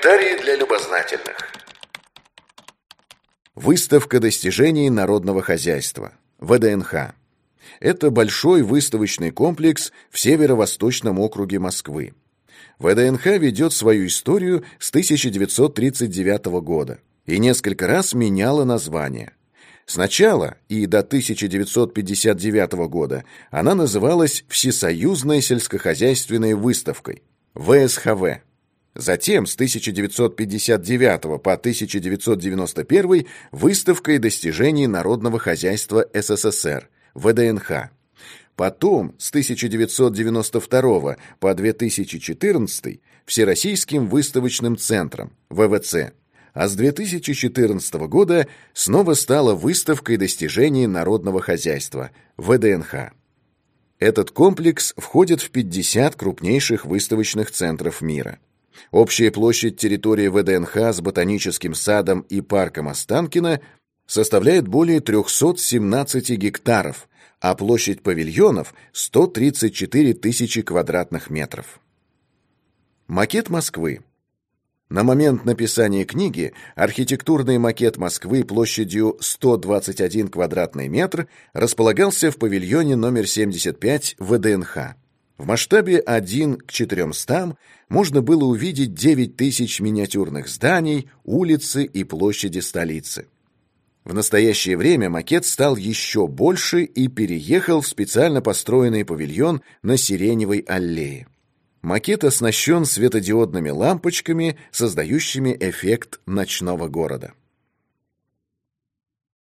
Комментарии для любознательных. Выставка достижений народного хозяйства. ВДНХ. Это большой выставочный комплекс в северо-восточном округе Москвы. ВДНХ ведет свою историю с 1939 года и несколько раз меняла название. Сначала и до 1959 года она называлась Всесоюзной сельскохозяйственной выставкой ВСХВ. Затем с 1959 по 1991 выставкой достижений народного хозяйства СССР ВДНХ. Потом с 1992 по 2014 Всероссийским выставочным центром ВВЦ. А с 2014 года снова стала выставкой достижений народного хозяйства ВДНХ. Этот комплекс входит в 50 крупнейших выставочных центров мира. Общая площадь территории ВДНХ с ботаническим садом и парком Останкино составляет более 317 гектаров, а площадь павильонов – 134 тысячи квадратных метров. Макет Москвы. На момент написания книги архитектурный макет Москвы площадью 121 квадратный метр располагался в павильоне номер 75 ВДНХ. В масштабе 1 к 400 можно было увидеть 9 тысяч миниатюрных зданий, улицы и площади столицы. В настоящее время макет стал еще больше и переехал в специально построенный павильон на Сиреневой аллее. Макет оснащен светодиодными лампочками, создающими эффект ночного города.